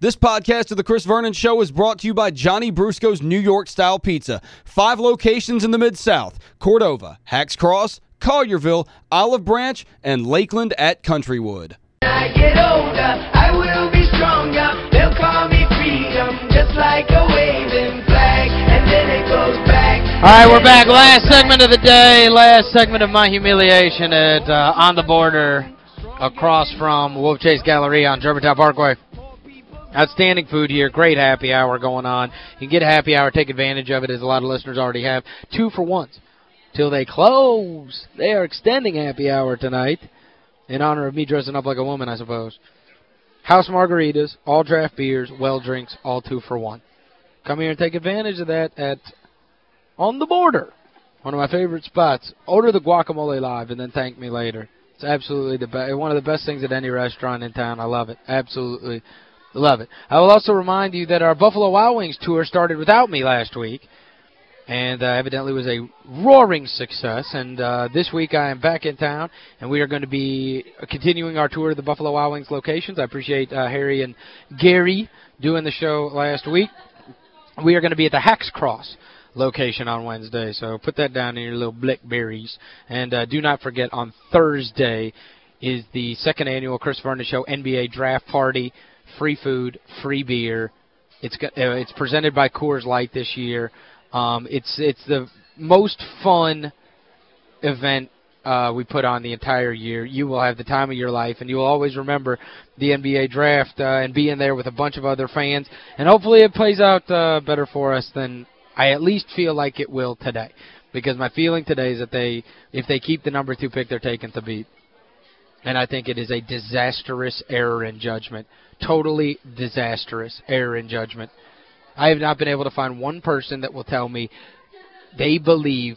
This podcast of The Chris Vernon Show is brought to you by Johnny Brusco's New York-style pizza. Five locations in the Mid-South. Cordova, Hacks Cross, Collierville, Olive Branch, and Lakeland at Countrywood. I get older, I will be stronger. They'll call me freedom, just like a waving flag. And then it goes back. All right, we're back. Last segment of the day, last segment of my humiliation at uh, On the Border across from Wolf Chase Gallery on Germantown Parkway. Outstanding food here. Great happy hour going on. You can get a happy hour. Take advantage of it, as a lot of listeners already have. Two for ones. Till they close. They are extending happy hour tonight in honor of me dressing up like a woman, I suppose. House margaritas, all draft beers, well drinks, all two for one. Come here and take advantage of that at On the Border. One of my favorite spots. Order the guacamole live and then thank me later. It's absolutely the best one of the best things at any restaurant in town. I love it. Absolutely love it. I will also remind you that our Buffalo Wild Wings tour started without me last week and uh, evidently was a roaring success. And uh, this week I am back in town, and we are going to be continuing our tour of the Buffalo Wild Wings locations. I appreciate uh, Harry and Gary doing the show last week. We are going to be at the Hacks Cross location on Wednesday, so put that down in your little blackberries. And uh, do not forget, on Thursday is the second annual Chris Vernon Show NBA Draft Party. Free food, free beer. It's, uh, it's presented by Coors Light this year. Um, it's it's the most fun event uh, we put on the entire year. You will have the time of your life, and you will always remember the NBA draft uh, and being there with a bunch of other fans. And hopefully it plays out uh, better for us than I at least feel like it will today. Because my feeling today is that they, if they keep the number two pick, they're taken Thabeet. And I think it is a disastrous error in judgment. Totally disastrous error in judgment. I have not been able to find one person that will tell me they believe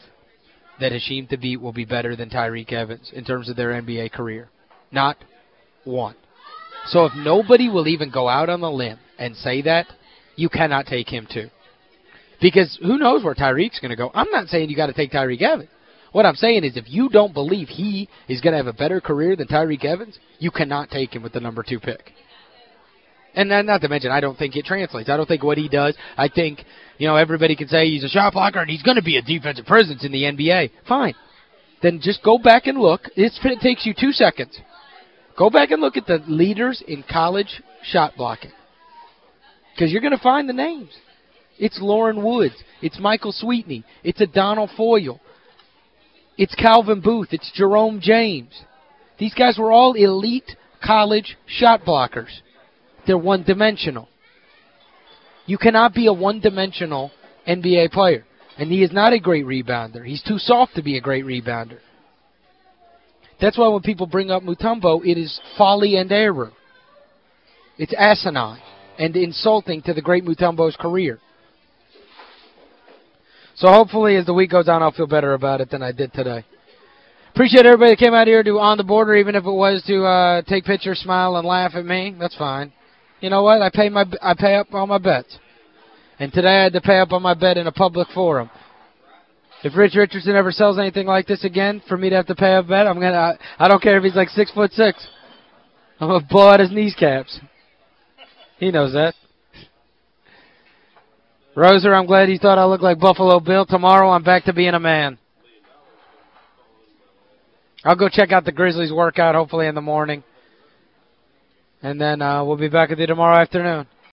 that Hasheem Thabeet will be better than Tyreke Evans in terms of their NBA career. Not one. So if nobody will even go out on the limb and say that, you cannot take him too. Because who knows where Tyreke's going to go. I'm not saying you got to take Tyreke Evans. What I'm saying is if you don't believe he is going to have a better career than Tyreke Evans, you cannot take him with the number two pick. And not to mention, I don't think it translates. I don't think what he does, I think, you know, everybody can say he's a shot blocker and he's going to be a defensive presence in the NBA. Fine. Then just go back and look. It's, it takes you two seconds. Go back and look at the leaders in college shot blocking. Because you're going to find the names. It's Loren Woods. It's Michael Sweetney. It's Adonal Foyle. It's Calvin Booth. It's Jerome James. These guys were all elite college shot blockers. They're one-dimensional. You cannot be a one-dimensional NBA player. And he is not a great rebounder. He's too soft to be a great rebounder. That's why when people bring up Mutombo, it is folly and error. It's asinine and insulting to the great Mutombo's career. So hopefully as the week goes on, I'll feel better about it than I did today. Appreciate everybody that came out here to On the Border, even if it was to uh, take pictures, smile, and laugh at me. That's fine you know what? I pay my I pay up on my bets. And today I had to pay up on my bet in a public forum. If Rich Richardson ever sells anything like this again, for me to have to pay a bet, I'm gonna I, I don't care if he's like six foot six. I'm gonna blow out his kneecaps. He knows that. Roser, I'm glad he thought I looked like Buffalo Bill. Tomorrow I'm back to being a man. I'll go check out the Grizzlies workout hopefully in the morning. And then uh, we'll be back with you tomorrow afternoon.